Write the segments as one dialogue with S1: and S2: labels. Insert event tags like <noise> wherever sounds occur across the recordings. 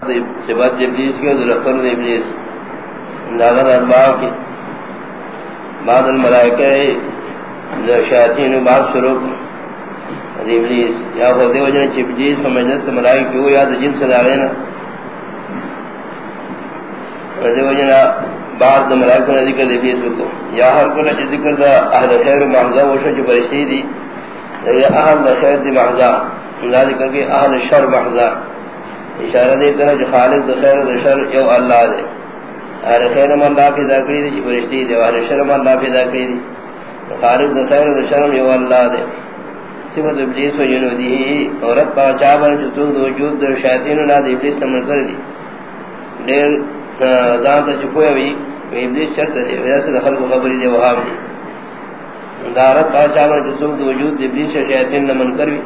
S1: صفات ابلیس کی اور اختر ابلیس ناغت ادباء کی۔ بعض الملائکہ شیاطین بعض شروع ابلیس، یا خودی وجہ چپ جیس فمجلس ملائکہ ہو یا جن سے داغینا رضی وجہ بعض ملائکہ نے ذکر ابلیس کو۔ یا ہر کل ذکر دا اہل خیر محضا وشا جو برشتی دی۔ یا اہل خیر دی محضا اللہ ذکر کے اہل شر محضا اشارہ دیتا ہے جو خالق دو خیر دو شر یو اللہ دے۔ اہل خیر من اللہ کی ذاکری دی جو برشتی دی اہل شر من اللہ کی ذاکری دی۔ خالق دو خیر دو شر یو اللہ دے۔ صفت ابلیس و جنودی عورت پانچا بر جو تو دو وجود دو شیطین و ناد ابلیس تمن کر دی۔ دیر زان تا چکویا بھی ابلیس شرط دے ویسے دخل کو خبری دے، وہاں دی دارت پانچا بر جو تو دو وجود ابلیس و شیطین نمن کر بھی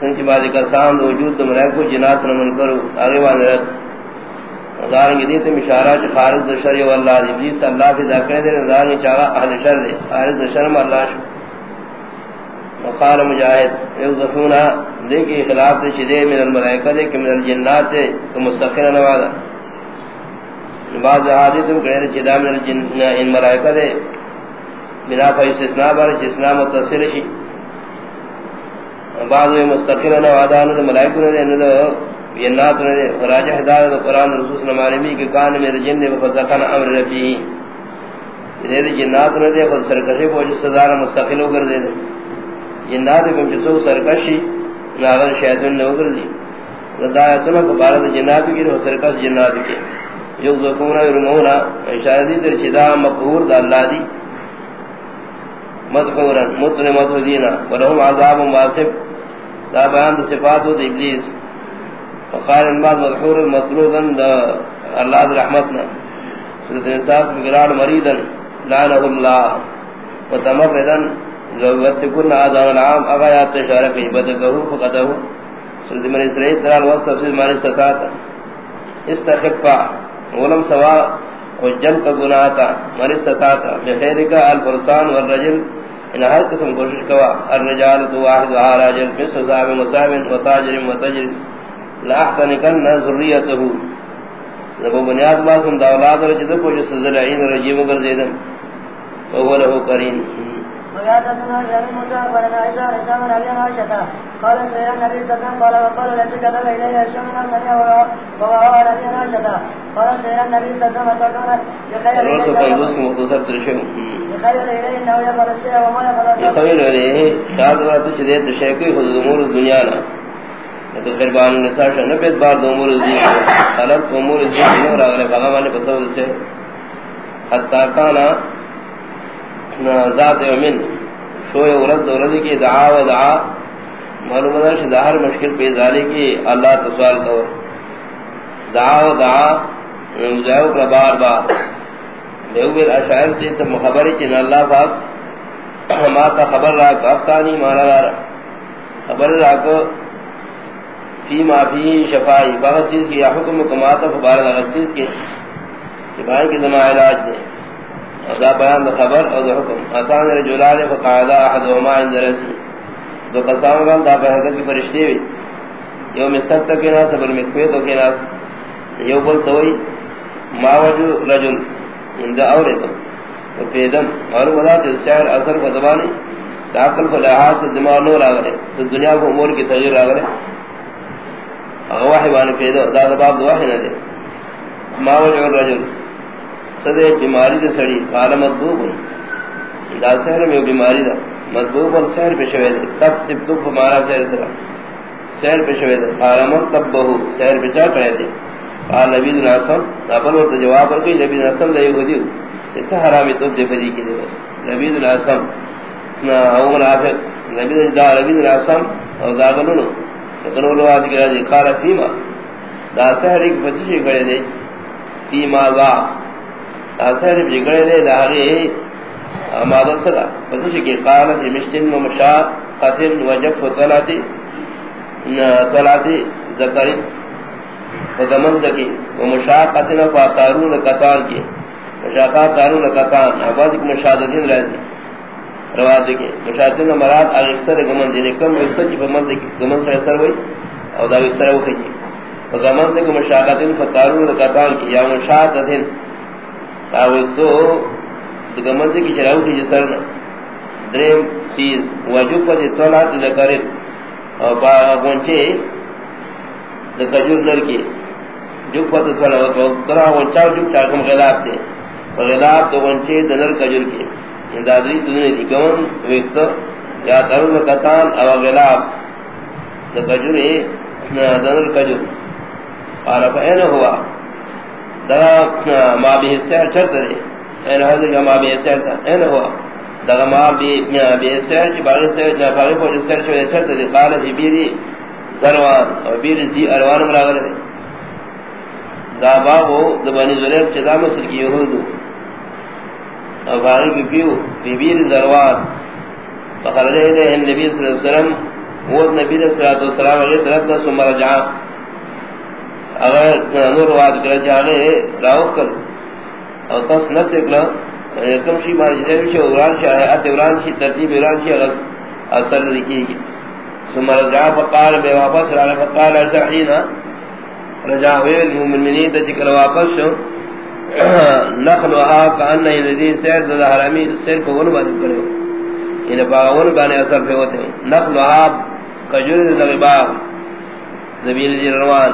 S1: سنچ بازی کا سان دو وجود دو ملائکو جنات نمن کرو، آگے وان رد دارنگی دیتے مشارہ چھ خارج دو شر یو اللہ دی۔ ابلیس اللہ فی ذاکرے دے دارنگی چاہا اہل شر دے۔ خارج دو شرم اللہ شو۔ وقال مجاہد ایو یوزفونا دیکھیں خلاف دے چھ دے من الملائکہ دے کہ من الجنات دے، تو مستقر نوادا بعض حادثم کہنے چھ دا من الجنات ان ملائکہ دے۔ بنا فا استثناء بار جسنا متصل شی۔ بعض میں مستقل نہ وعدہ نہ ملائکہ نے نہ جنات نے راجہ ہدایت قرآن رسول نمانی کہ کان میرے جن نے فزقن امر رفی یہ جنات نے دے خود سرکشی کو جو سزا مستقل ہو کر دے جنات کو جو سرکشی ناغر شیطان نے کر دی۔ ہدایتنا کو بارد جنات کی رو سرکش جنات کے جو ذکونا رمونا اشارہ دی در چدا مقبور دا اللہ دی۔ مذکورا مطن مذہدینا ولہم عذاب واسف دا بیان دا صفات دا ابلیس. وقال انباد مذکور مطلوبا دا اللہ دا رحمتنا. سورت انساس بگرار مریدا لعنہ اللہ وتمردا ضرورت کن آدان العام اغایات تشارہ کی بدکہو فقدہو سورت من اسرائیل ترال وقت تفسیر مانی ستاتا استخفا، ولم سوا حجن کا گناہ تا من استطاعتا بخیر کا، الفرسان والرجل۔ ان ہر قسم کوشش کوا۔ الرجال تو واحد و راجل من صحاب مصاب و تاجر و تجر۔ لا احتنکن ذریته لبو بنیاد باسم، دا اولاد رجد کو جو سزلعین رجیم کر زیدن وهو له قرین۔
S2: وياتنا جاري موسى ولنا عيسى عيسى من علي قال سيرا النبي صلى الله عليه وسلم قال وقال التي كتب إليه الشم من المنيا وهو علي عائشة قال سيرا النبي صلى الله عليه وسلم يخير إليه إنه يفعل الشيء وما يفعل الشيء.
S1: يخير إليه شاهد رات شديد الشيء خذ أمور الدنيا تو قربان النساء شنو بیت بار دو امور الدین طلب امور الدین نور اگلے حتی کانا ذات یومن. شوئے ورد ورد کی دعا و دعا. معلوم ہے کہ ظاہر مشکل پہ ذالی کی اللہ تسوال کو دعا و دعا مجاہو پر بار بار۔ بیو بیر اشعر سے تم خبری چن اللہ پاک۔ ما تا خبر را کو افتانی مانا دارا خبر را کو فی ما فی شفائی۔ بہت چیز کی حکم کماتا فبارد اگر چیز کی شفائی کی زمان علاج دے۔ ادا بیان دا خبر او دا حکم۔ اتان رجلان فقعدا احدهما عند رسی۔ دو قسام گان دا بحثت کی فرشتی ہوئی یو مستق تک ناس بل مکوی تو کی ناس یو بل توئی ما وجو رجل عند اولیتم وفیدن اور ودا تو سحر اثر کو زبانی داخل کو لحاظ سے دماغ نور آگرے تو دنیا کو امور کی تغییر آگرے اغواحی بانی فیدو دا دا باب دواحی نہ دے ما وجو رجل. صدے بیماری دے سڑی قال مذبوب دا سہر میں بیماری دا مذبوب اور سہر پہ تب تب تب ہمارا سہر سرا سہر پہ شوید. قال مذبوب سہر پہ چاہ کرے دے قال نبی دن آسم اپن وقت جواب پر گئی. نبی دن آسم دا یہ دیو. اس کا حرامی تو دے فدی کی دے بس. نبی دن آسم او منافق. نبی دن دا نبی دن آسم او دا گلونو لیکن وہ لوگ آدھ کی راجی قال فیما. دا سہر ایک پچیشی کرے دے. فیما دا دا ذا اثر بگڑے دے. داغی مادہ صدا پسش کی قالت مشتن و مشاق قتل و جف و طلاتی طلاتی ذکرین فدمن دکی و مشاق قتل و تارون قطان کی۔ مشاقات تارون قطان عباد ایک مشاہدین رہتی رواد کی، مشاہدین مراد اغیقتر گمن دینے کم اغیقتر جی پا من دکی سے اثر ہوئی او دا اغیقتر ہوئی فزمان سے مشاقتن فقارون لکتان کی، یا مشاقتن تاوی تو دگمان کی چراؤ کی جسرنا درم چیز وجب پر اطلاعات ذکرن اور باغونچے دکجور نرکی جو پتہ تھوڑا وقت کرا ونچا جو چاکم غلاف دے غلاف تو ونچے دنر کجور کی یعنی اندادری تدنے دی کون وقت یا ترون کتان او غلاف. دکجور دنر کجور. قال فأين هو. دا ما به السحر چرت دے این حضر جو ما به السحر تا این هو دا ما به السحر چی باغی سحر جا باغی پوچھ پوچ السحر چوئے چرت دے جی قال فی بیری زروان و بیری زی اروان مراغل دے۔ دا باغو دا بانی ظلیم چدا مصر کی یہودو۔ اور باغی کی پیو فی بیری زروان۔ فخرجہ دے ان نبی صلی اللہ علیہ وسلم وہ نبی صلی اللہ علیہ وسلم اگر طرف دا سمر اگر نور واد کر جانے راو کر۔ او تس نہ سکلا کم شی مار جے وچ اوران شاہ ہے ات شی ترتیب اوران شی اگر اثر لکھی گی ثم رجع فقال بے واپس را فقال سعینا رجع وی المؤمنین ذکر واپس شو نخل نخلها کان الذی سیر ذل حرامی سیر کو ون بن کرے ان باون بانے اثر پہ ہوتے ہیں نخل نخلها کجور لغبا زبیل جروان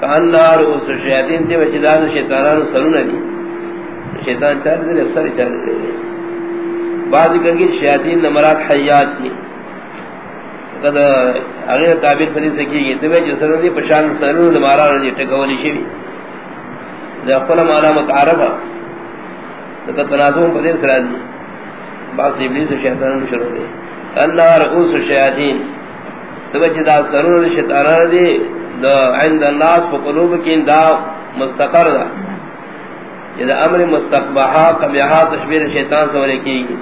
S1: کان نار اس شیاطین تے وجدان شیطانان سرون نبی شیطان چار دے اکثر چار دے بعض کہ شیاطین نمرات حیات کی۔ قد اگر تعبیر فری سے کی گئی تو جو سرون دی پشان سرون مارا نے ٹکولی شی ذا قل ما علامت عربہ۔ تو تنازع پدے سراجی بعض ابلیس و شیطان شروع دے کان نار اس شیاطین۔ تو وجدا سرون شیطانان دی دا عند الناس فقلوب کی دا مستقر دا۔ یہ امر مستقبحا کمیہا تشبیر شیطان سورے کی۔ گی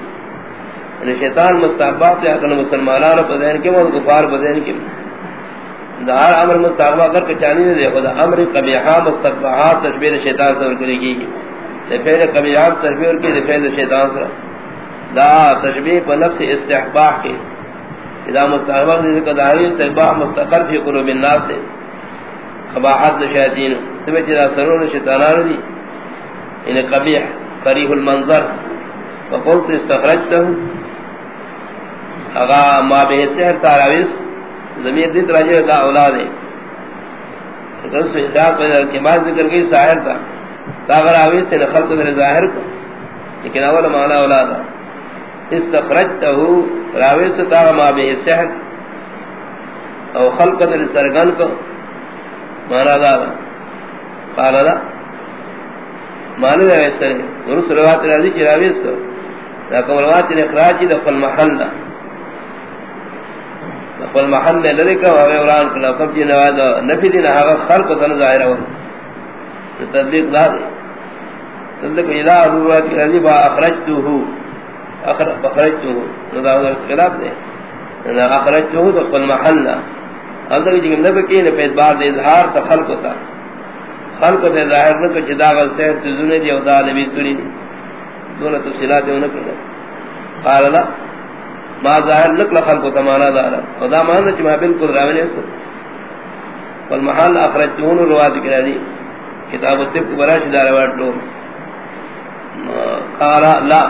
S1: یعنی شیطان مستقبح تے اکن مسلمانان پدین کے وہ گفار پدین کے۔ دا امر مستقبح کر کچانی نے دیکھو دا امر کمیہا مستقبحا تشبیر شیطان سورے کی۔ گی دفعہ کمیہا تشبیر کی دفعہ شیطان سورے دا تشبیح پر نفس استحباح کی۔ اذا مستقبح ذکر داری استحباح مستقر فی قلوب الناس سے قباحت شیاطین۔ تمہیں چرا سرور شیطانان دی۔ ان قبیح قریح المنظر وقلت استخرجته. اغا ما به سحر تاراویس زمین دیت راجع دا اولاد ہے. اگر سے اداق کے بعد ذکر گئی ساحر تھا تاغر آویس سے خلق در ظاہر کو. لیکن اول معنی اولادا استخرجته راویس تا ما به سحر. او خلق در سرگن کو. مانا دارا قال دا مانا دا ویسر ورس روات رازی چی راویس کو لیکن روات چی اخراجی دا فل محل دا. فل محل جی دا لرکا وہاں اوران کلا کم چی نواز نفی دی نحاقا خلق تن ظاہر ہوا. تطبیق دا دی تطبیق اذا روات رازی با اخرجتو ہو اخرجتو ہو دا ندا خلاف دے. اخرجتو ہو دا فل محل دا. اندر کی جنب کی نے پیدا بار دے اظہار سے خلق ہوتا خلق تے ظاہر نہ کہ جدا غل سے تزنے دی او دا نبی تری دون تفصیلات نہ کرنا قال لا، ما ظاہر لک خلق ہوتا مانا دار او دا مان کہ ما بالکل راوی اس والمحال اخرجتون رواد کرا دی کتاب الطب براش دار واٹو قال لا،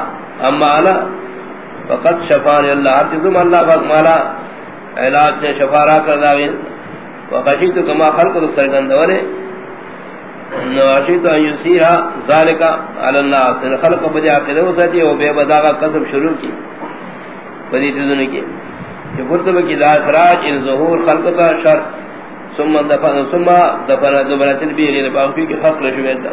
S1: اما انا، فقط شفان اللہ۔ عزم اللہ فاق مالا۔ علاج نے شفارا کر داوی وقشیت کما خلق سرگندونے نواشیت ان یسیرا ذالکا علی الناس ان خلق بجا کے دو ساتھی وہ بے بداغا قسم شروع کی. بدی تذن کی. کہ فرتب کی لا اخراج ان ظہور خلق کا شر. ثم دفن ثم دفن دبرت البیر یعنی باقی کی حق لشویت دا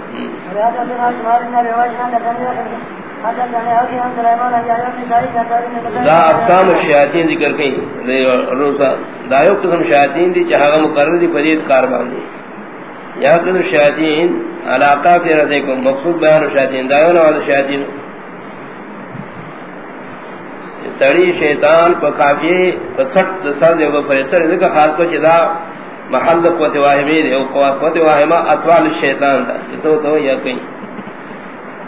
S1: دا اقسام شیاطین ذکر کئی روسا دا یو قسم شیاطین دی چاہاں مقرر دی پدید کاربان دی یا قسم شیاطین علاقہ فی رضے کو مقصود بیان شیاطین دا یو نواز شیاطین سڑی شیطان پا کافی، پا سٹ سر دے گا پریسر ذکر خاص کو چدا محل قوت واہمی دے قوت واہمہ اتوال الشیطان دا جسو تو یا کئی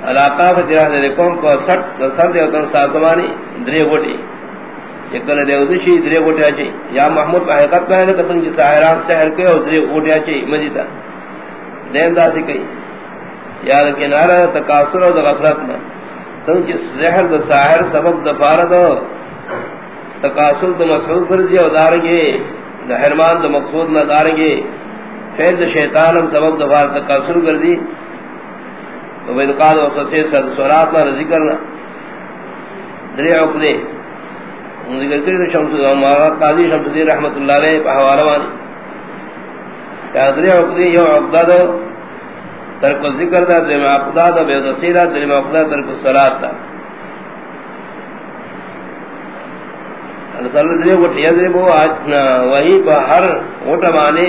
S1: علاقہ فترہ دے قوم کو سٹ سر دے وطن ساسمانی درے گوٹی چکل دے ودشی درے گوٹیا چی یا محمود پہ حقیقت میں نے کتن جی ساہران سہر کے اور درے گوٹیا چی مجیتا دین دا سی کئی یا کنارہ تکاثر و غفرت میں. تن جی زہر دا ساہر سبب دا فارد تکاثر دا مقصود فرزی و دارنگی دا حرمان دا مقصود نہ دارنگی فیل دا شیطان سبب دا فارد تکاثر کردی تو بید قاد و قصیر سورات نہ رضی کرنا درے عقدے ذکر کرے شمس ہمارا قاضی شمس الدین رحمتہ اللہ علیہ په حوالہ وانی قادری عقدی یو عقدہ ترک ذکر دا دیم عقدہ دا بے دسیرہ دیم عقدہ ترک صلاۃ دا۔ اللہ دے وہ ٹھیک ہے وہ آج وہی پر ہر وٹا مانے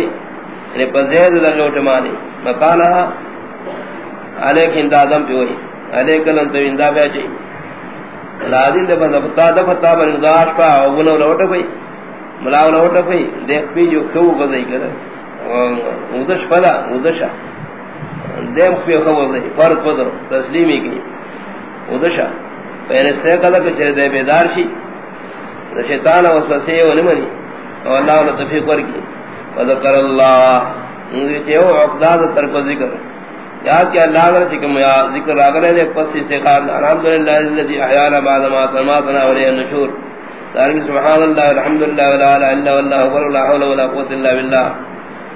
S1: یعنی پزید لگے وٹا مانے مکانہ علیکن دادم پہ ہوئی، علیک علیکن انتو اندہ پہ چاہیے لازم دے بند پتا دا پتا بن داش پا، او بنو لوٹ پئی ملا لوٹ پئی، دیکھ پی جو کھو بزئی کر ودش پلا ودشا دیم پی کھو بزئی فرض پدر تسلیمی کی ودشا پہلے سے کلا کہ چے دے بیدار شی شیطان وسوسے و نمنی او اللہ نے توفیق ورکی وذکر اللہ ان کے او عقدہ ترک ذکر. یاد کہ اللہ نے چکم یا ذکر اگر ہے پس سے قال الحمدللہ الذی احیانا بعد ما تماتنا ولی النشور. دارین سبحان اللہ الحمدللہ ولا اله الا الله ولا حول ولا قوه الا بالله.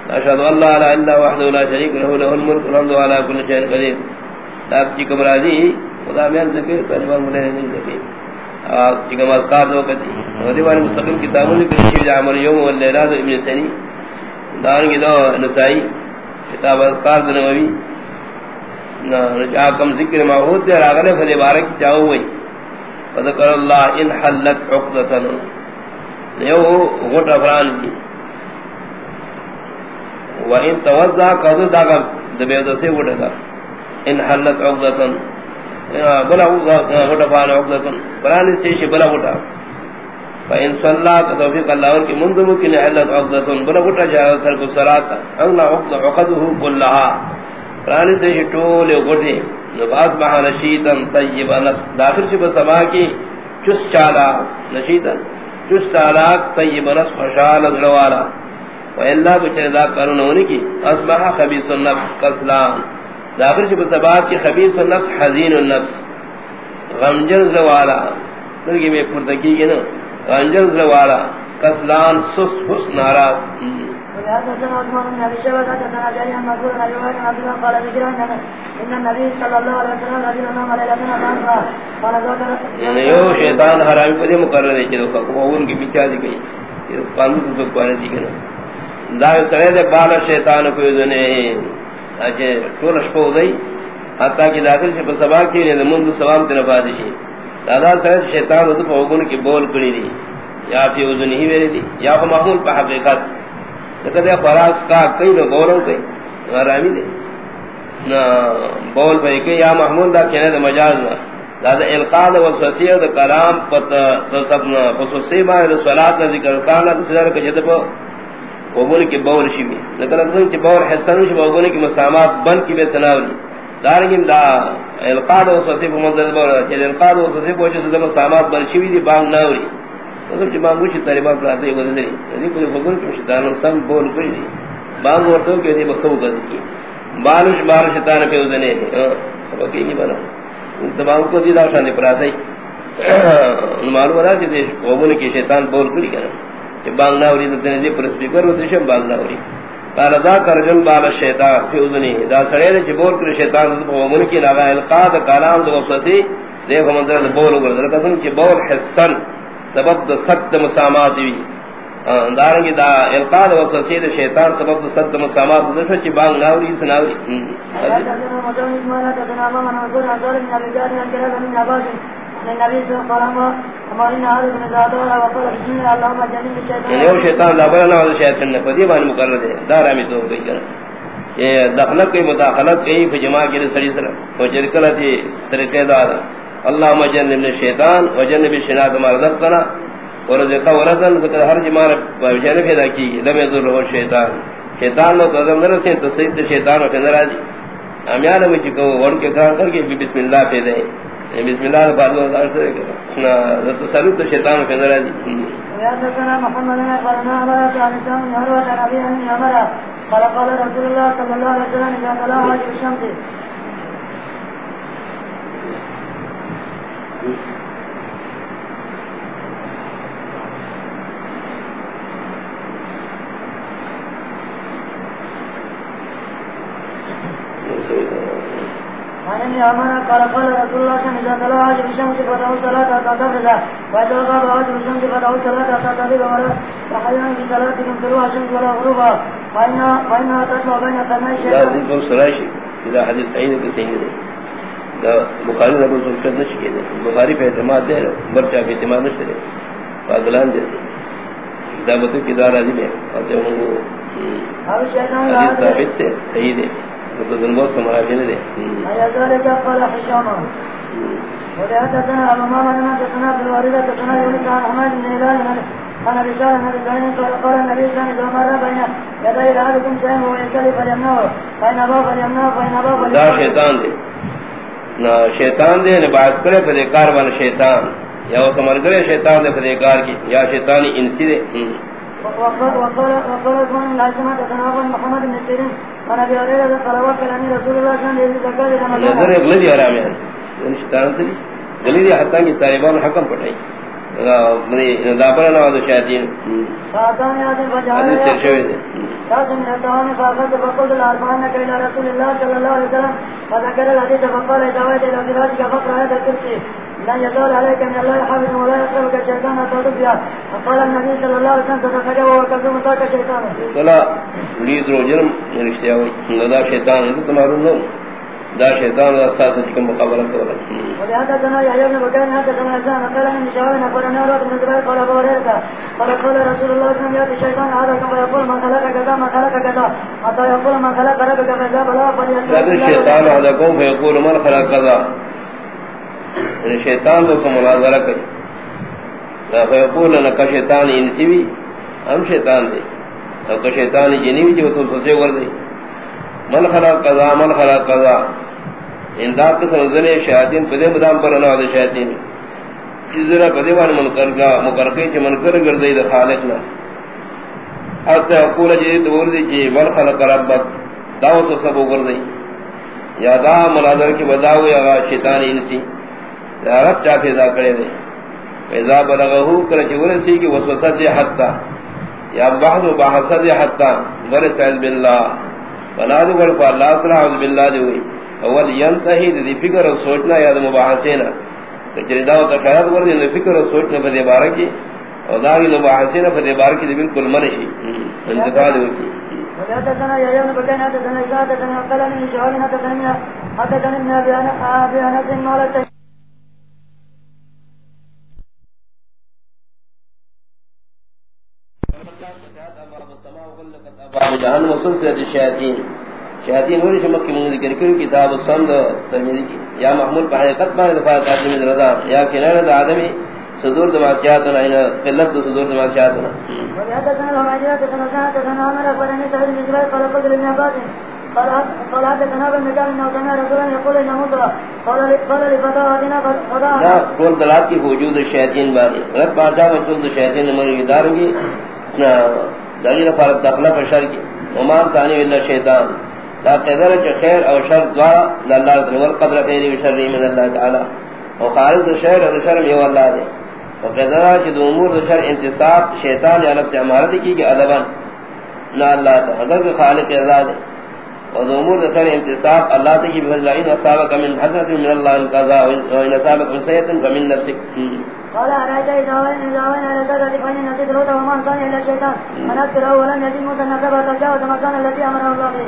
S1: اشهد ان لا اله الا الله وحده لا شريك له له الملك والحمد على كل شيء قدير آپ کی کمراضی خدا میں ذکر کلمہ ملے نہیں ذکر آپ کی کم اذکار دو کتی ودی والے مستقل کتابوں نے کسی عمل یوم واللیلہ ابن سنی دارن کی دو نسائی کتاب اذکار دنوی کم ذکر معہود دے راغلے فلی بارک چاہو ہوئی فذکر اللہ ان حلت عقدتن لیو غٹ افران کی وَإِن توضع قضو داغا دبیدو سے غٹ دا ان حلت عقدتن بلا غٹ افران عقدتن برانی سیشی بلا غٹا فَإِن صَلَّا تَتَوْفِقَ اللَّهُ وَرْكِ مُنْدُ مُكِنِ حَلَّتْ عُقْدَةٌ، بلا غٹا جاہا ترک الصَّلَاةَ اَغْنَا عُقْدَهُ كُلَّهَا۔ پرانی تے ٹول گڈے نباس بہ نشیدن طیب نفس داخل چھ بسما کی چس چالا نشیدن چس چالا طیب نفس خوشال دلوالا و الا بچے دا کرن ہونی کی اصبح خبیث النفس کسلان داخل چھ بسما کی خبیث النفس حزین النفس غمجن زوالا سرگی میں پرتکی گی نا غمجن زوالا کسلان سس حس ناراض
S2: حدثنا
S1: یو شیطان مقرر ہے کہ وہ ان کی دی گئی قانون کو دی دا سڑے دے بال شیطان کو نے اجے ٹول شپو گئی حتا کہ داخل سے سبا کی نے منذ سوام تے نبادشی دادا سڑے شیطان تو پوگن کی بول کڑی دی. یا پی وزن ہی ویری دی، یا معمول پہ حقیقت. کدے فراس کا کئی نو بولو کئی آرامی دے نا، بول بھئی کئی یا محمود، دا کہنے دا مجاز نا دا القاد و سوسیہ دا کلام پتہ پت تصبنا خصوصی باہر صلاة نا ذکر کانا تسلر کا جدب وبول کی بول شیمی لیکن اگر کی بول حسن شی وبول کی مسامات بن کی بے سناولی دارنگیم دا القاد و سوسیہ پر منظر بولا چل القاد و سوسیہ پر جس مسامات بن شیوی دی، بانگ ناولی مگر جب مانگو چھ طالبان پر آتے ہیں یعنی کوئی فکر کہ شیطان سم بول کوئی نہیں مانگو ورطو کہ یہ مخصوب کر دی بالوش بار شیطان پہ ادنے سبق ہی نہیں بنا۔ تمام کو دیدہ شانے پر آتے ہیں <coughs> معلوم رہا کہ قومون کی شیطان بول کوئی کہنا کہ بانگ ناوری تو تنے دی پر سپیکر ہوتے شم بانگ قال ذا کرجن بال الشیطان فی اذنی دا سڑے نے جبور کر شیطان قومون کی لگا القاد کلام دو وصفی دیکھو منظر بول گردر کسن کہ بول حسن سبب دا سخت مسامات وی دارنگی دا القاد و سسید شیطان سبب دا سخت مسامات دا شو چی بانگ ناوری سناوری یعنی شیطان لا بلا شیطان نے پدی مقرر تو یہ دخلت مداخلت سر۔ جرکلتی طریقے اللهم جنب الشیطان وجنب ما رزقنا ورزق ورزن ہر جمار پیدا کی۔ لم شیطان۔ نو نہ شیطان امیان میں کے کار کر کے بسم اللہ پہ دے یعنی بسم اللہ بعد میں دار سے نا تصرف شیطان کے اندر ہے جی۔
S2: حدثنا محمد بن قرنا على عن سام نهر نبي ان امر قال قال رسول الله صلى الله عليه وسلم اذا طلع الشمس. عن امر قال قال رسول الله صلى الله عليه وسلم اذا طلع الشمس فدعوا صلاه تتفضل واذا غاب وجه الشمس فدعوا صلاه تتفضل وحيانا بصلاتكم طلوع الشمس ولا غروبها فإنها فإنها تطلع بين قرني
S1: لا
S2: الشيطان
S1: دین کو سرائشی اذا صحیح ہے کہ صحیح ہے دا بخاری نے بول کر نہ کیے بخاری پہ اعتماد دے برچا پہ اعتماد نہ کرے پاگلان جیسے دا بتو کی دار علی میں اور تے وہ حدیث ثابت ہے صحیح ہے تو دن بہت سمرا کے دے
S2: أي ذلك قال حشام وحدثنا أبو محمد بن حدثنا في الواردة حدثنا يونس عن حماد بن هلال عن رسالة من رسالين قال قال النبي صلى الله عليه وسلم مر بين يدي أحدكم شيئا وهو يكلي فليمنعه فإن أباه فليمنعه فإن أباه
S1: دا شیطان دے نہ شیطان دے نے کرے پھر کار بن شیطان یا وہ سمر کرے شیطان دے پھر کار کی یا شیطانی انسی دے۔
S2: وقال وقال وقال ابن العاصمة تتناول محمد بن سيرين عن ابي هريرة قال وكلني رسول الله صلى الله عليه وسلم زكاة
S1: نظر
S2: رمضان
S1: اغلی دی آرام ہے یعنی شیطان سے گلی دی حتیٰ کی طالبان حکم دابر
S2: فأتاني آدم فجعل
S1: حدیث سے
S2: يأكل
S1: شوئے دے
S2: كاس من الطعام فأخذت فقلت لأرفعنك إلى رسول الله صلى الله عليه وسلم. فذكر الحديث فقال إذا ويت إلى فراشك فاقرأ هذا الكرسي لن يزال عليك من الله حافظ ولا يقربك الشيطان حتى تبيع فقال النبي صلى الله عليه وسلم وهو كذوب ذاك شيطان
S1: کلا لید رو جرم رشتہ ہوئی دا شیطان ہے تو تمہارو نو دا شیطان دا ساتھ چکم مقابلہ کرا
S2: وحدثنا يحيى بن بكير حدثنا حسان قال من شاول اخبرنا رواه بن زبير قال ابو هريره قال قال رسول الله صلى الله عليه وسلم ياتي الشيطان هذا كما يقول من خلق كذا ما خلق كذا. حتى يقول من خلق ربك فاذا بلا
S1: لذا الشیطان عدکم فیقول من خلق قضا یعنی شیطان دو سے مناظرہ کری فیقول لنکا شیطان انسی بھی، ہم شیطان دے. لنکا شیطان جنی بھی جو تو سسے وردے من خلق قضا، من خلق قضا. انداد قسم زنے شیاطین پدے مدام پر انہا دے شیاطین. چیز چیزنا پدے وان منکر گا مکرقی چی منکر گردئی دے خالقنا حتی اقول جی جدید وردی جی چی من خلق ربک دعوت سب وردئی یا دا مناظر کی بداوی اغا شیطان انسی یا رب چا پیدا کرے دے. فیضا بلغہو کرچی ورسی کی وسوسط حتی یا بحث و بحثت حتی ورس عز باللہ. بنادو ورفا اللہ صلی عز باللہ دی ہوئی. اول ینتہی دی فکر و سوچنا یا دا مباحثینا. کچری داو تخیرات وردی دی فکر و سوچنا پا دی بارکی اور داوی مباحثینا پا دی بارکی دی بالکل منشی انتقال ہوئی ولا
S2: وحدثنا يحيى بن بكير حدثنا إسحاق حدثنا قال من شعار حدثنا من حدثنا من أبي أنس قال
S1: جہنم سلسلہ شیاطین. شیاطین ہوئی شمک کی منگل ذکر کری کتاب السند ترمیدی کی. یا محمول پہ حقیقت پانے دفاع آدمی رضا. یا کنار دا آدمی صدور دماسیاتنا اینا قلت دو صدور
S2: قال ابن انه رسولا يقول انه مضى قال قال
S1: دلات کی وجود شیاطین بانی غلط بادشاہ میں چول شیاطین مر دار کی دلیل فرض دخلا پر شر کی وما ثانی الا شیطان. دا قدر چ خیر او شر دعا اللہ تعالی والقدر خیر و شر من اللہ تعالی. او خارج شر و شر میں اللہ دے وقدر چ دو امور شر انتصاب شیطان یا نفس امارت کی کہ ادبا. نہ اللہ تعالی خالق ازاد وذمور ذكر انتصاب الله تجي بفضلين وصابك من حسنة من الله القضاء وإن أصابك من سيئة فمن نفسك
S2: قال أرأيت إذا وين إذا وين على ذلك فإن نسيت الهدى وما كان إلا الشيطان. فنذكره ولم يزد موسى نكبة تجاوز مكان التي أمره الله به.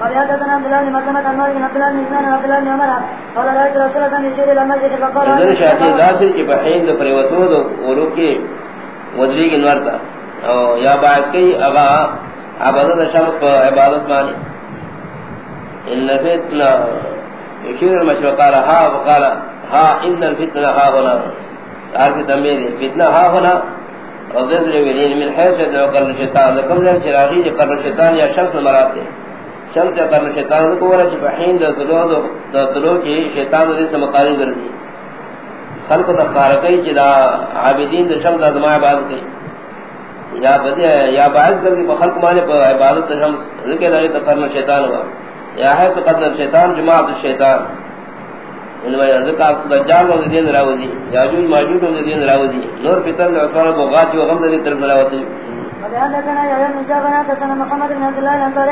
S2: ولهذا عبد الله بن مسلمة عن مالك عبد الله بن إثنان عبد الله بن عمر. قال رأيت رسول الله يشير إلى المسجد فقال
S1: شاتی ذاتر کی بحین دو پریوتو دو ودری کی نورتا. یا باعث کئی اغا عبادت شمس عبادت مانی. ان فتنہ يشير المشروع قال ها وقال ها ان الفتنة ها هنا عارف تنبيه فتنة ها هنا رضي الله من حيث يدعو قرن الشيطان لكم ذلك شراغي قرن الشيطان يا شمس المرات شمس قرن الشيطان لكم ولا شفحين دا طلوع دا طلوع کی شیطان دا سے مقارن کر دی خلق تقار کئی چدا عابدین دا شمس ازما عبادت کئی یا بدی یا باعث کر کے خلق مانے پر عبادت شمس۔ ذکر لگے تقرن شیطان ہوا۔ یا ہے سو قدر شیطان، جماعت شیطان۔ الشیطان انما ذکر دجال و دین راوزی یاجوج ماجوج و دین راوزی. نور بغات و غم طرف راوزی.
S2: حدثنا يا ابن جابر حدثنا محمد بن عبد الله الانصاري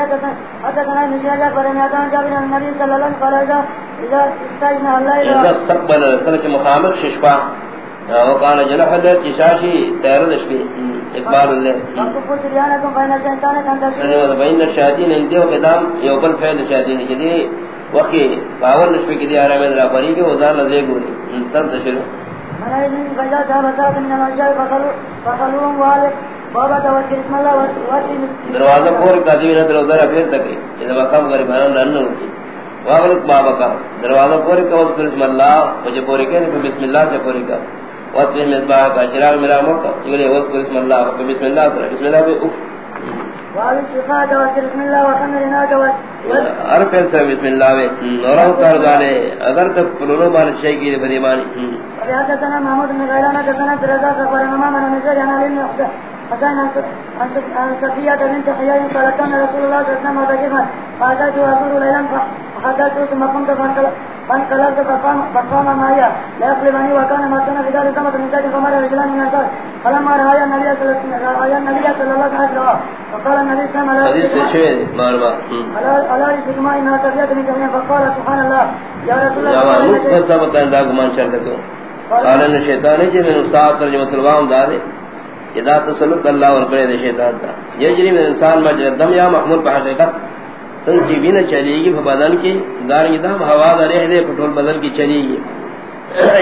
S2: حدثنا ابن جابر بن عبد جابر بن النبي صلى الله عليه وسلم اذا استجنا الله
S1: اذا استقبل سنه مخامر ششبا وقال جنح الله تشاشي تير دشبي اقبال الله
S2: وقف سريانكم بين الشيطان كان
S1: تشبه بين الشياطين انتو قدام يوبل فعل الشياطين كدي وقي باور نشبي كدي آرام ادرا پانی کے وزار لزے گولی تن تشرو
S2: من اذن فجاء جابتات من الاشياء فخلوهم والد
S1: دروازہ پور کا دیوی نہ دروازہ پھر تک یہ مقام غریب ہے نہ نہ ہوتی. واغلق بابا کا دروازہ پور کا اس بسم اللہ مجھے پورے کہ بسم اللہ سے پورے کا. میں مصباح کا چراغ میرا موقع یہ لے اس بسم اللہ بسم اللہ سے. بسم اللہ بھی اف
S2: بسم اللہ وخمرنا جو
S1: ہر سے بسم اللہ میں نورا کر دالے اگر تک پلونو مان شے کی بنی مانی۔
S2: حدثنا محمود بن غيران حدثنا درزا فقال امام النساء عن علي بن فكان عن صفية بنت حياء قال كان رسول الله صلى الله عليه وسلم وتجمع فأتيت أزور ليلا فحدثت ثم قمت فانقلبت فقام معي لا يقلبني وكان مرتنا في دار سمة من ذلك فمر رجلان من الناس فلما رأى النبي صلى الله عليه وسلم فقال النبي صلى الله عليه وسلم ألا رسكما إنها صفية من جميع. فقال سبحان الله يا رسول الله
S1: قال ان الشيطان جي من ساعه ترجمه الوام داري اذا تسلط اللہ اور کرے شیطان تا یجری من انسان مجرد دم یا محمول پہ حقیقت۔ تن کی بھی نہ چلے گی بدن کی دار کی دم ہوا دے رہ دے پٹول بدن کی چلے گی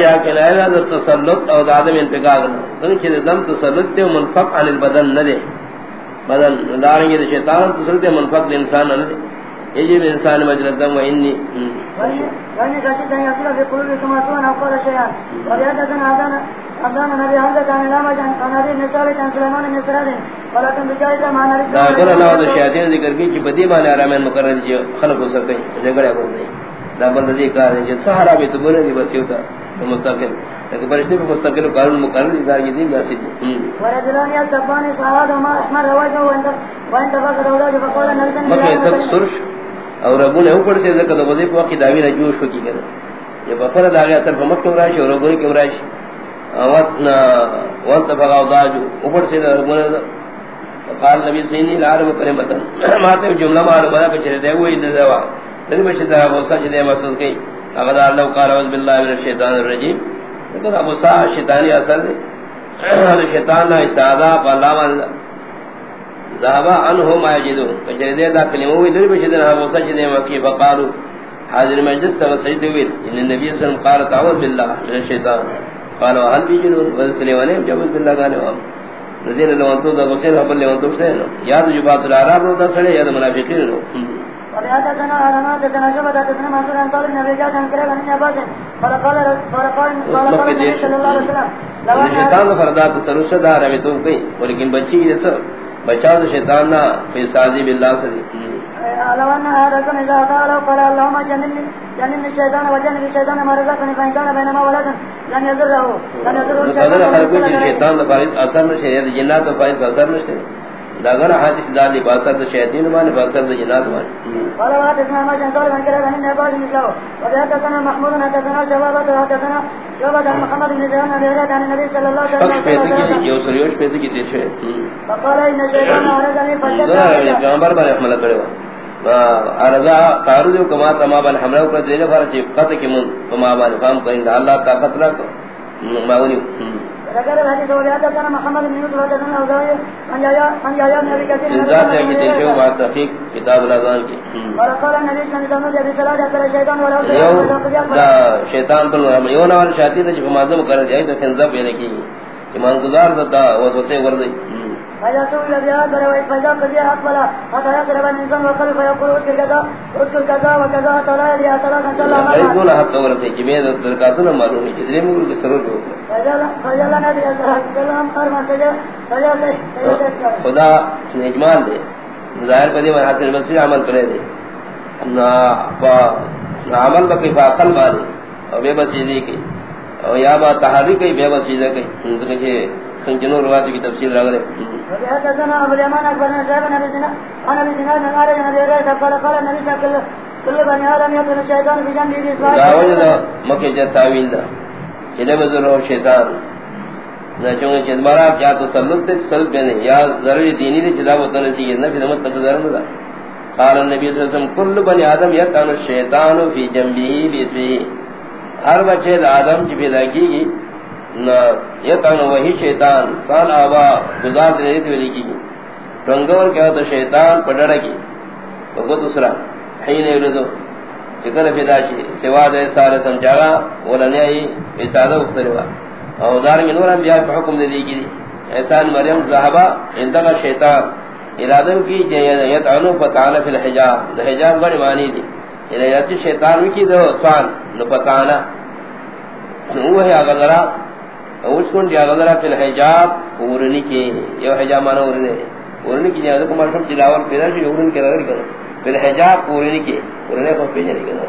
S1: یا کہ لا الہ تسلط او آدم انتقال تن کی دم تسلط تے منفق عن البدن نہ دے بدن دار کی شیطان تسلط منفق انسان نہ دے يجب الإنسان مجرد دم وإني
S2: وإني كشد أن يصل في قلوبكم أسوأ أو قال شيئا وبيادة عدانا عدانا نبي حمزة عن الأمج عن نبي النسالة عن سليمان النسراد ولكن بشاهدة مع نبي
S1: لا أقول الله هذا الشياطين ذكر کی بدی مانے آرامین مقرر جو خلق ہو سکتے ہیں جگڑے ہو سکتے ہیں دا بند دی کار ہے سہارا بھی تو بولے دی بسی ہوتا تو مستقل. لیکن فرشتے پہ مستقل قانون مقرر ادار کی دین جاسی دی.
S2: ورجلان یلتفانی صحاد وما اشمر رواجه وانت فقر اولاج فقال نبتن
S1: مکہ تک سرش اور ابو نے اوپر سے ذکر وظیفہ کی دعوی نہ جوش ہو کی کرے یہ بفر لا صرف مکہ میں راشی اور ابو نے کیوں راشی وانت فقاو داجو، اوپر سے ابو قال نبی سینی العالم کرمتا ماتے جملہ مارو بنا پچھرے دے وہی دعوا دل بچے دا ابو سا جدے مقصد کی اغدار لو قال، اعوذ باللہ من الشیطان الرجیم. لیکن ابو سا شیطانی اثر دے. <clears throat> شیطان نہ استعاذہ اللہ ذهبا عنه ما يجدون فجرده دا كلمه ويدر بشدنا ابو سجد وكي فقالوا حاضر مجلس وسجد ويد ان النبي صلى الله عليه وسلم قال تعوذ بالله من الشيطان قالوا هل بيجنون وذكروا ونهم جبل بالله قال وهم نذين لو انتو دا غسين حبل لو انتو سين ياد جبات العراب رو دا سڑے ياد منافقين رو.
S2: وبياتنا علامات تنا شبدا تنا منصور ان طالب نبي جاء ان كره ان اباد فقال فقال قال النبي صلى الله عليه وسلم. لو ان
S1: شيطان فردا تسرش دار ہے تو لیکن بچی جیسا بچاؤ تو شیطان نہ پھر سازی باللہ سے
S2: قال اللهم الشيطان الشيطان ما رزقني كان بينما يضره يضره
S1: الشيطان جنات فائد داغر حدیث باسر باسر جنات
S2: قال وقت اسمع ما جن ان محمود ان محمد بن عن وسلم
S1: جو سریوش کی
S2: فقال ان
S1: پیغمبر حملہ کرے۔ ارزا کارو جو کما تمام حملہ پر دینے پر چھ قط کی من کما بان فهم کہ اللہ ماونی
S2: ذكر الحديث ولهذا كان محمد بن يوسف هذا جاء جاء كثير من
S1: ذات ہے کہ دیکھو بات تحقیق کتاب الاذان کی۔
S2: النبي وسلم
S1: دا شیطان تو یوں نہ شاتی کر جائے تو ایمان گزار دا وہ تو سے ورد
S2: فإذا سئل بها فإذا قضي أقبل. حتى يقرب الإنسان وقل فيقول اذكر كذا اذكر كذا وكذا تلا يدي أتلا إن شاء الله
S1: يقول حتى ورسي جميع دركاتنا معلومي جدري مقول كسرور جو.
S2: فإذا لا نبي السلام أرمان سجا.
S1: خدا اجمال دے؟ ظاہر پدی من حسن بصری عمل کرے دے؟ نا عمل بکی فاقل والے اور بے بسی دی کی. او یا با تحریک بے اندر کے سنجنو روایت کی تفصیل رہ گئے۔
S2: حدثنا ابو اليمان اخبرنا شعيب بن ابي زناد عن زناد من ارى النبي قال
S1: دا دا۔ چلے بزر ہو شیطان۔ نہ چونگے چد مارا کیا تو سلط تے سلط یا ضروری دینی دے چدا یہ مت تقدر نہ قال النبي صلی اللہ علیہ وسلم كل بني ادم يكون الشيطان في جنبه بيته ہر بچے آدم کی پیدا کی یتن وہی شیطان، کان آبا، گزار دنے دی ولی کی رنگور کیا تو شیطان پڑڑ کی. وہ دوسرا، حین ولدو ذکر پیدا کی سوا دے سارے سمجھا ولا نہیں اتادا اختروا او دار میں نور انبیاء کے حکم دے دی کی احسان مریم صحابہ اندہ شیطان. ارادم کی یتعنو فتعالی فی الحجاب. دا حجاب بڑی معنی دی. یعنی الہیاتی شیطان وکی دو فان نپتانا وہ ہے اغذرا اوچ کن دی اغذرا فی الحجاب ورنی کی یو حجاب مانا ورنی ورنی کی نیازو کو مرشم جلاول پیدا شو ورنی کی رگر کرو فی الحجاب ورنی کی ورنی کو پیجا نہیں کرو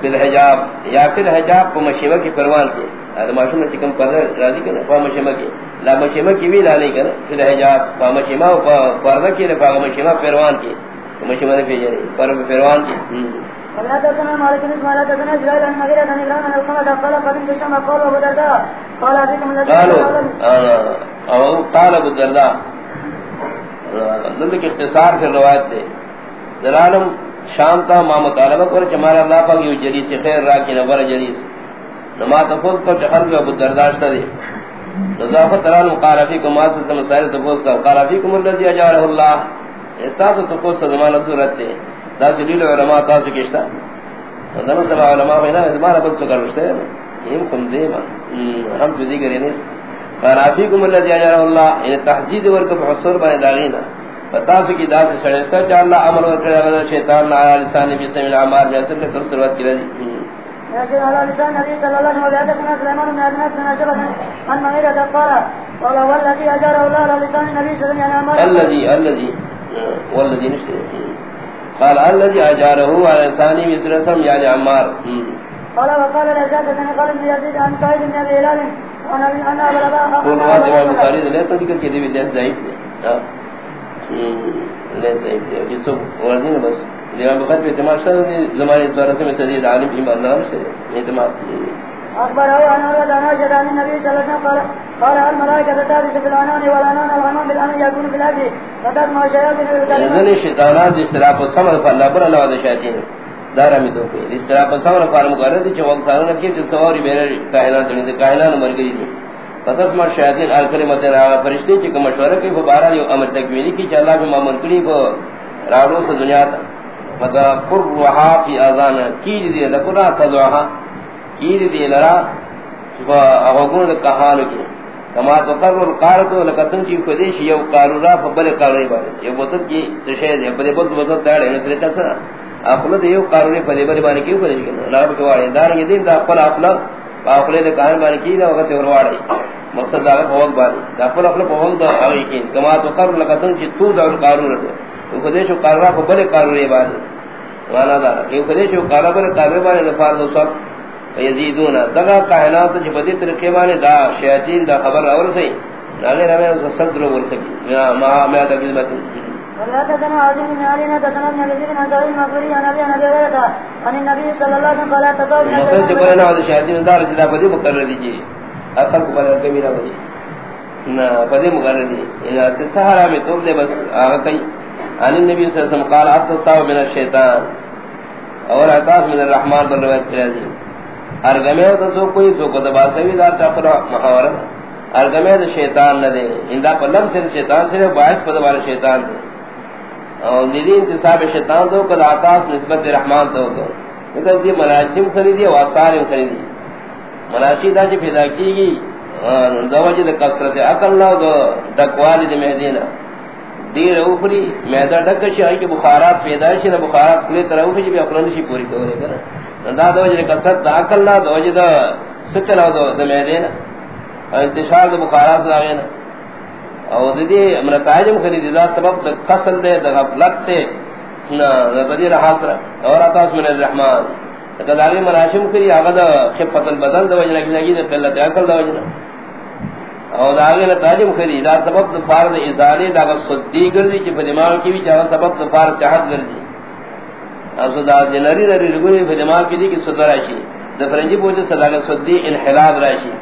S1: فی الحجاب یا فی الحجاب کو مشیمہ کی پروان کی ادھا معشوم نے چکم پر راضی کرنا فا مشیمہ کی لا مشیمہ کی بھی لا نہیں کرنا فی الحجاب فا مشیمہ پردہ کی فا مشیمہ پروان کی مشیمہ نے پیجا نہیں پر پروان کی
S2: ولا تكن مالك بن اسماعيل تكن جلال بن مغيرة بن إبراهيم بن القمة قال قدمت الشام قال أبو الدرداء قال أبيكم الذي
S1: قالوا أو قال أبو الدرداء لذلك اختصار في الروایت دے۔ دلالم شام کا ما مطالبہ کر چمارا اللہ پاک یو جلیس خیر راکی نبر جلیس نما تفوز کو چخر بھی ابو الدرداء شتا دے۔ نظافت تران مقارفی کو ماسد مسائل تفوز کا۔ مقارفی کم اللذی اجارہ اللہ۔ استاس تفوز کا زمان صورت دے۔ دا دلیل علماء تاسو کیشتا دنا سبا علماء ازمار بل رشتے ہیں یہ کم دے ما ہم تو دیگر یعنی فرافیکم اللہ جاجر اللہ یعنی تحجید ورکب حصور بانی داغینا فتاسو کی دا سے سڑستا چا اللہ عمل ورکر شیطان نعا لسان سمی العمار جاسر کے تم سروت کی
S2: على لسان النبي صلى الله عليه وسلم حدثنا سليمان بن ابي نصر نشبه عن مغيرة قال قال والذي الله على لسان النبي صلى الله عليه وسلم
S1: الذي الذي والذي نشته. قال الذي اجاره على لساني مثل سم يعني عمار.
S2: قال وقال لجاد بن قال يزيد عن قائد بن ابي هلال وانا انا بلغا
S1: قول رواه امام البخاري لا تذكر كده بالله ضعيف. لا ضعيف. دي تو وردين بس. امام في اعتماد شد زمانه دورته میں سید عالم ایمان دار سے اعتماد.
S2: أخبره أن أولد أن أشهد عن النبي صلى الله عليه وسلم، قال قال الملائكة تابس في العنان والعنان العنان بالعنان يكون في الأرض؟ فتسمع شياطين
S1: بالكلمة إذن الشيطانات استراف الصمر فالله بر الله وذا شياطين. دارا می دو کوئی استراف الصمر فار مقرر دی چو وقت سارنا کی جو سواری میرے کائنات دنی دی کائنات مر گئی تھی دی فتسمع شیاطین آل کلمت را فرشتے چکا مشورہ کی فبارا دیو امر تکمیلی کی چا اللہ بھی مامن کری کو راڑو سے دنیا تا. فتا قر وحا فی آزانا کی دی لکنا تضوحا کیر دی لرا فا اغوگون دا کحانو کی. کما تو قرر القارتو لکتن چی خودیش یو قارورا فبل قاروری بارے یو بطن کی تشہد یا پدی بطن بطن تاڑے انہا طریقہ سنا اخلت یو قاروری پدی بلی بارے کیوں خودیش کنا لابا بکواری دارنگی دین دا اخل اخلا اخلی دا کہان بارے کی دا وقت ورواڑی مقصد دا فوق بارے دا اخل اخلا فوق دا اغیقین کما تو قرر لکتن چی تو دا القارور دا خودیش قارورا فبل قاروری بارے وانا دا یو خودیش قارورا قاروری بارے دفار دو سب یزیدون. دغا کائنات جو بدی طریقے والے دا شیاطین دا خبر اور سے نالے رہے اس سب لوگ ور سکی ما ما دا خدمت
S2: ولا تدنا عظيم من علينا تدنا من الذين نزلوا المغفرين عن ابي نبي وردا عن النبي صلى الله عليه وسلم قال تقول
S1: شیاطین بدی مقرر اصل کو کے میرا بدی نہ بدی مقرر دی ان سہارا میں تو دے بس آ کئی عن النبي صلی اللہ علیہ وسلم قال اتستاو من الشیطان اور عطاس من الرحمن بن روایت کیا ارگمے تو سو کوئی سو کو دبا سوی دا چاکر محاورت ارگمے تو شیطان نہ دے۔ اندا پر لب سے شیطان سے باعث پر دبا شیطان دے۔ اور ندی انتصاب شیطان دو کل آتاس نسبت رحمان دو دو لیکن دی مناشم خری دی واسار خری دی۔ مناشی دا چی پیدا کی گی۔ ہاں، دو وجہ دا کسرت اکل نہ دو ڈکوالی دی مہدینہ دیر اوپری میدہ ڈکشی آئی کہ بخارات پیدا شی نہ، بخارات کلی طرح اوپری بھی اقلندشی پوری کرنے کرنا دا دو جے کسرت دا عقل نہ دو جے دا سکل دو دمے دینا انتشار دا بخارات دا غینا او دی امرتاجم خلی دا سبب دا قسل دے، دا غفلت دے، نا، دا بدیر حاصر اور اتاس من الرحمن۔ کداوی مناشم کری، آغا دا خفت البدن دا وجنہ کی لگی دا قلت عقل دا وجنہ او دا آغا دا تاجم کری دا سبب دا فارد ازالی، دا آغا صدی گردی، چی پا دماغ کی بھی چاہا سبب دا فارد چاہت گردی۔ او دا جنری نری رگوری پا کی دی کی صدر راشی دا فرنجی پوچھے صدا آغا صدی انحلال راشی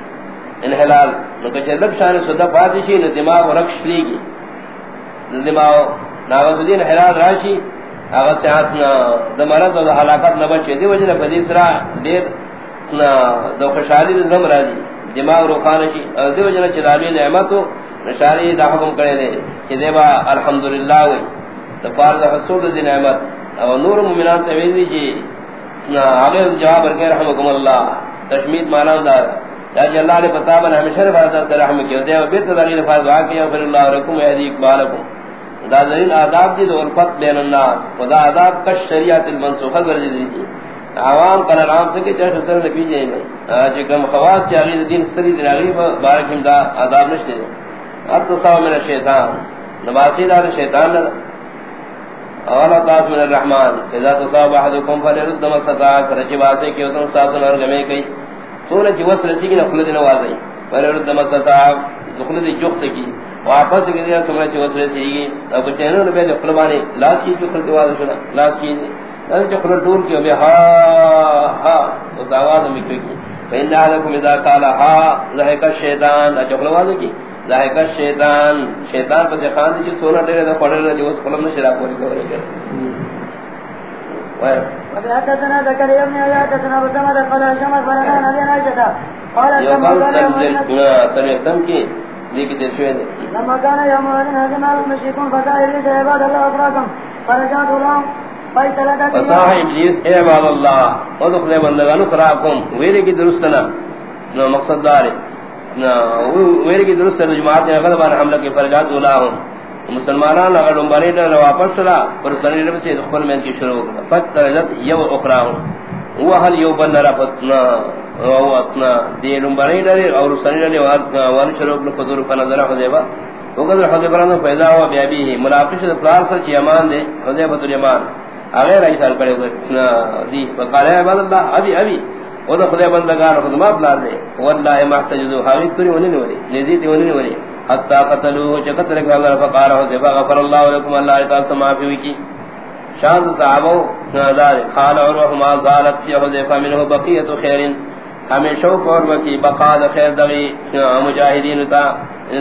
S1: انحلال. نو کچھ لب شان صدا پاتشی نو دماغ رکش لیگی دماغ ناغا صدی انحلال راشی اگر صحت نہ مرض اور ہلاکت نہ بچے دی وجہ پدی سرا دیر نہ دو خوشحالی نظم راضی دماغ روخانہ کی دی وجہ چلاوی نعمت نشاری دا حکم کرے دے کہ دیبا الحمدللہ وی دفار دا حصول دی نعمت. اور نور مومنان تویدی جی آگے جواب رکھے رحمکم اللہ تشمید مانا دا تاجی اللہ نے پتابن ہمیشہ رفاظہ سے رحمت کیا دے بیت دلیل فاظ دعا کیا پھر اللہ رکم اہدی اقبالکم دا ذریعہ آداب دی دور فت بین الناس. خدا آداب کش شریعت المنسوخہ ورزی دی دی عوام قرار عام سکے چاہ سر نبی جائیں گے آجی کم خواست چاہ غیر دین ستری دین آغیب بارکیم دا آداب نشتے دی ات تصاو من الشیطان نباسی دار شیطان لدہ اولا تاس من الرحمن، اذا تصاو بحدکم فلرد مستطاع کرچی باسے کی اتن ساتن ارگمے کئی۔ تو نے جوس رسی کی نخلد نوازئی فلرد مستطاع دخلد جخت کی۔ واپس کی گیا سمجھ چ وسرے سی اب چینل میں جو قربانی لاس کی جو کرتے والا سنا لاس کی اس جو قرن ٹول کی بے ہا ہا، اس آواز میں کی؟ فین علیکم اذا قال ہا ذہک الشیطان جو قربانی کی۔ ذہک الشیطان شیطان پر خان دی سونا ڈرے دا پڑے جو اس قلم نے شراب پوری کرے
S2: وحدثنا زكريا بن حدثنا قال عائشة قال
S1: کی دے شوے دے
S2: لما كان يوم المشركون عباد الله أفراكم فرجعت لهم
S1: فصاح ابلیس اے عباد اللہ ودخل بندگانو ویرے کی درستنا۔ نو مقصد دارے ویرے کی درست درستنا جماعت نے غلبان حملہ کے فرجات اولا ہوں مسلمانان اگر دنبانے در واپس چلا، پر سنی رب سے دخل میں کی شروع کرنا فت ترجت یو اخرا ہوں وہ حل یو بند رفتنا او اتنا دی نمبر نہیں اور سنی نے وان شروع نے فضور پر نظر حذیبہ وہ قدر حذیبہ نے پیدا ہوا بیا بھی منافق سے پلاس سے ایمان دے حذیبہ تو ایمان اگر ایسا کرے دی وقال عباد اللہ، ابھی ابھی۔ وہ تو خدا بندگار خدمات لا دے والله ما تجدو. حاوی تری ونی نوری نزید ونی نوری حتا قتلوا چقتل قال فقال حذیبہ غفر اللہ لكم. اللہ تعالی معافی کی شان صحابہ نادار قال اور ما زالت في حذیفہ منه بقیت خیر ہمیشہ اور وکی. بقا خیر دغی مجاہدین تا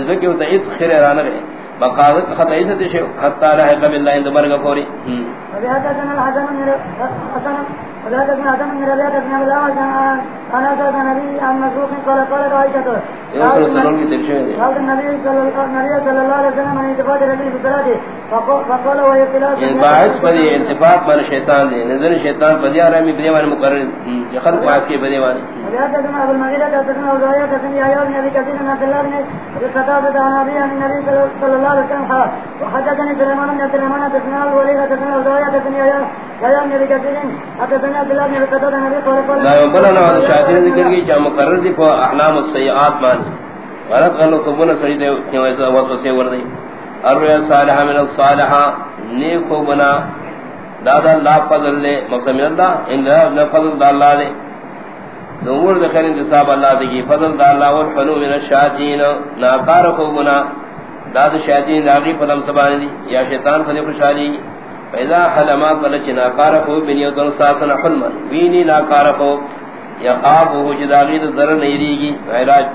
S1: ذکر تو اس خیر رانہ ہے بقا خطا عزت شو حتا رہ قبل اللہ اند مرغ پوری
S2: وبیا تن من وبیا تن الحسن من ربیا تن بلا جان انا ذا نبی ان مسوق قال قال عائشہ تو قال النبي صلى الله عليه وسلم من اتفاق رجل بصلاته فقال وهي ثلاث
S1: یہ باعث پر اتفاق پر شیطان دے نظر شیطان پر دیا رہی بدیوان مقرر خلق واس کے بدیوان
S2: حدثنا ابو المغيرة حدثنا وزايا حدثنا يحيى بن ابي كثير عن عبد الله بن قتادة عن ابي عن النبي صلى الله عليه وسلم قال وحدثني سليمان بن سليمان حدثنا الوليد حدثنا وزايا حدثنا يحيى يحيى بن ابي كثير حدثنا عبد
S1: لا يقبلنا هذا شاهد ذکر کی جامع مقرر دی کو احلام السیئات مان غلط غلط کبن سجدے کیوں ایسا وقت سے وردی اریا صالحہ من الصالحہ، نیک بنا۔ دادا اللہ فضل لے، مقصد من اللہ، ان فضل دا اللہ لے نور دخل انتصاب اللہ دکی فضل دا اللہ والحلو من الشاعتین ناکار خوبنا داد شاعتین داغی فضل سبانی دی، یا شیطان فضل خوشحالی۔ فیضا حلما قلچ ناکار خوب من یوتن ساسن حلما وینی ناکار خوب یقاب ہو جداغی دا ذر نیری گی علاج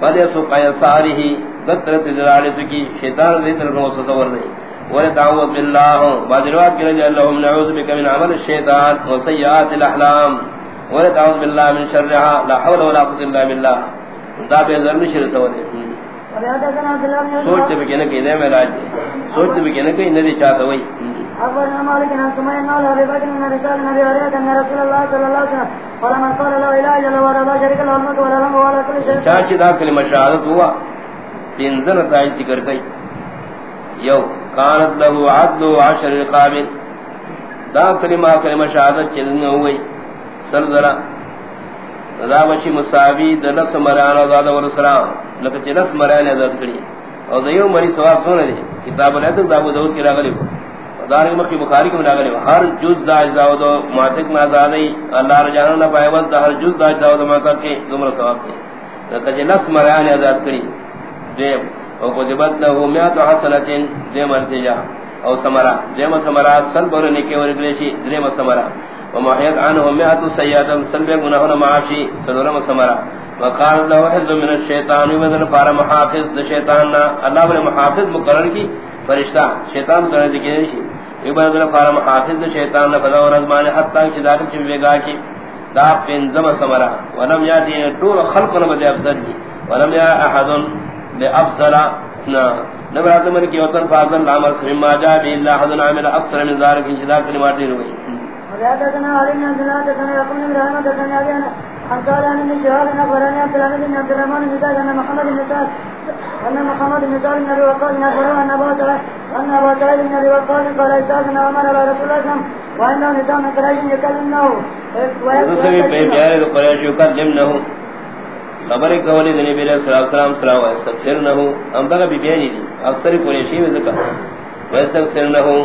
S1: فدی سوق ایساری ہی دترت دلالی سکی شیطان دی طرف نو تصور نہیں ولتعوذ بالله بعد روایت کہ اللهم نعوذ بك من عمل الشیطان وسیئات الاحلام ولتعوذ بالله من شرها لا حول ولا قوه الا بالله دا بے ضرور شر سوال سوچ بھی کہنے کہ میں علاج سوچ بھی کہنے کہ نہیں چاہتا وہی
S2: اول مالك ان سمع ان الله بكر من رسال النبي عليه ان رسول الله صلى الله عليه وسلم. قال من قال لا اله الا الله لا شريك له الملك وله الحمد وله كل شيء.
S1: چاچ دا کلمہ شہادت ہوا. تین تینزن تائی ذکر گئی یو، کانت له عدل عشر رقاب دا کلمہ کلمہ شہادت چلن ہوئی. سر ذرا. دا بچی مساوی دلس مرانا زادہ ورسرا لکہ چلس مرانا زاد کری. اور دیو مری سواب سونے دے. کتاب الادب دا ابو داود کی راغلی دار مکی بخاری کو ناگلے ہر جز دا اجزا دو معتق نہ زادی اللہ رجانو نہ پائے ول ہر جز دا اجزا دو معتق کے دمر ثواب کے۔ کہ لس جی مران آزاد کری۔ دے او کو جبت نہ ہو میات حسنتین دے مرتجا او سمرا دے سمرا سن بر نکے ور گلیشی دے سمرا۔ و ومحیت عنه میات سیئات سن بے گناہ نہ معاشی سدرم سمرا۔ وقال له حفظ من الشیطان و وذن فار محافظ شیطان اللہ نے محافظ مقرر کی۔ فرشتہ، شیطان کرے ذکر نہیں عبادت فارم حافظ شیطان نے فضا اور ازمان حتا کہ ذات چ ویگا کی۔ دا پن زم سمرا ولم یاتی طول خلق نہ بدی افضل دی۔ ولم یا احد بافضل نا نبرات من کی وطن فاضل الامر سما جاء بالله احد عمل اكثر من ذلك ان ذات کلمات دی ہوئی۔
S2: وزادتنا علينا ثلاثة يقوم إبراهيم دفن أبينا عن قال أن من شهاد أخبرني عبد الحميد بن عبد الرحمن بن محمد بن أن محمد بن سعد بن أبي وقاص أخبره أن أبا سعيد أن أبا سعيد بن أبي وقاص قال إسحاق بن عمر على رسول الله وإنه نساء من قريش يكلمنه
S1: يكلمنه خبر کولی دنی بیر صلی اللہ علیہ وسلم صلی اللہ علیہ وسلم ہم بگا بی بیانی دی. اکثر قریشی میں ذکر. ویستغفرنہو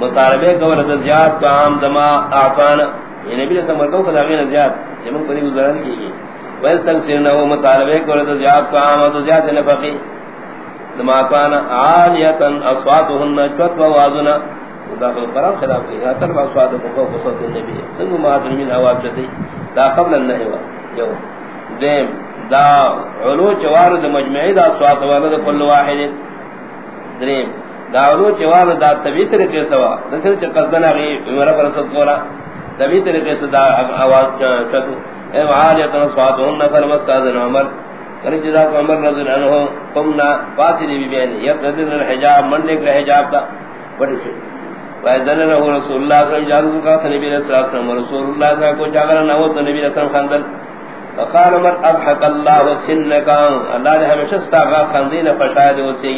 S1: مطالبے کور زیاد کام دما اعفان یہ نبی نے سمجھو کہ دامین زیاد. جمن کو گزارن کی گئی ویستغفرنہو مطالبے کور زیاد کام زیاد نفقی دما کان عالیتن اصواتهن چوت وازنا داخل قرار خلاف کی اتر اصوات کو کو صوت النبی سنگ ما من اواب جدی دا قبل النهي جو دیم دا علو جوار د مجمعی دا اصوات والد کل واحد دریم دا علو جوار دا طبیعی طریقے سوا نصر چ قصدنا غی عمر پر صد کولا طبیعی طریقے سے دا آواز چتو اے عالیتن اصواتهن فلمستاذن عمر کرے یعنی جزا کو عمر رضی اللہ عنہ قمنا فاصل بی بین یقدر الحجاب من نے حجاب کا بڑی سے وائذن رسول اللہ صلی اللہ علیہ وسلم کا نبی علیہ وسلم رسول اللہ صلی کو جاگر نہ ہو تو نبی علیہ وسلم خندل فقال عمر اضحك الله سنك، اللہ نے ہمیشہ استغا خندین فشاید اسی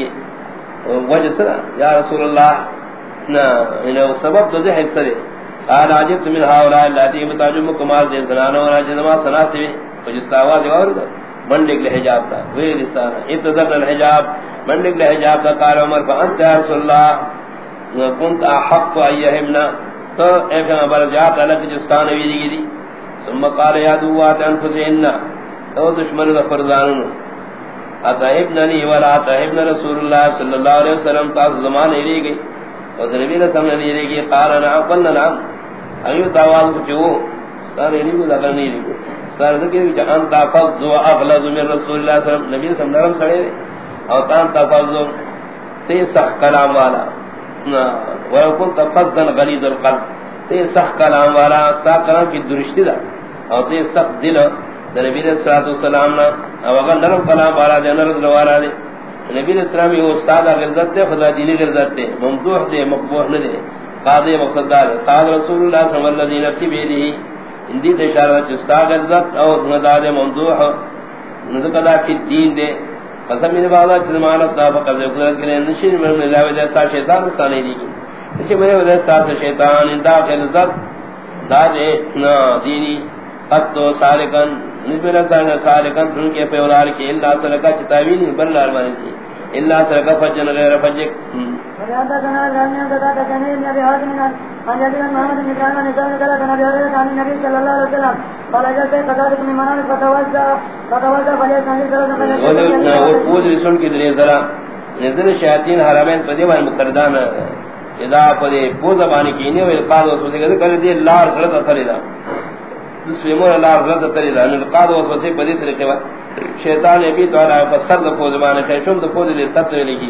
S1: وجہ سنا یا رسول اللہ نا انه سبب تو ذہن سرے۔ قال عجبت من هؤلاء الذين متاجمكم مال دین سنانو راجما سناتی جس کا آواز اور منڈک لحجاب تا ویل استان ابتدت الحجاب منڈک لحجاب تا قال عمر، فانت یا رسول اللہ. كنت احق ایہمنا. تو اے پیغمبر بر جا تعالی کی جستان وی دی ثم قال یا دوات انفسنا تو دشمن دا فرزانن اتا ابننی ولا اتا ابن رسول اللہ صلی اللہ علیہ وسلم. تا زمان لی گئی. اور نبی نے سامنے لی گئی. قال انا قلنا نعم. ایو تاواز کو سارے لی کو لگا نہیں لی سر ذکر کہ انت فض و اغلظ من رسول اللہ صلی اللہ علیہ وسلم، نبی صلی اللہ علیہ وسلم سڑے او تان تفض تے صح کلام والا۔ و یکون تفضا غلیظ القلب۔ تے صح کلام والا استا کلام کی درشتی دا۔ او تے صح دل نبی صلی اللہ علیہ وسلم نا۔ او اگر نرم کلام والا دے، نرم والا دے۔ نبی علیہ السلام یہ استاد غلظت دے، خدا دینی غلظت دے۔ ممدوح دے، مقبوح نہ دے قاضی مقصد دار قال رسول اللہ صلی اللہ علیہ وسلم نفسی بیدی. اندی اشارہ چستا غلظت او ندا دے ممدوح. نذکدا کی دین دے. قسم نے بالا چ مانت دا فقط قدرت کے نشین میں لاوی دے سا شیطان سانے دی اسی میرے وجہ سا شیطان اندا غلظت دا دے. نا دینی اتو سالکن. نبینا سارنا سالکن تن کے پیولار کے اللہ سلکا چتاوین بر لار مانی تھی. اللہ سلکا فجن غیر فجک.
S2: فجاتا کنا ابن عن محمد بن عن وسلم. قال من منام
S1: رسول کی ذرا. شیاطین پدی وان مقردان اذا پدی پو القاد و کر دی اثر اثر القاد و پدی طریقے شیطان بھی تو سب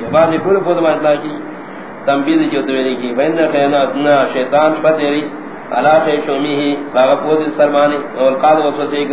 S1: بعد کی. تنبید جو تو لگی بین خیاناتنا شیطان فتری علا خیشمی ہی باغ پو سرمانی اور قاد و سوزی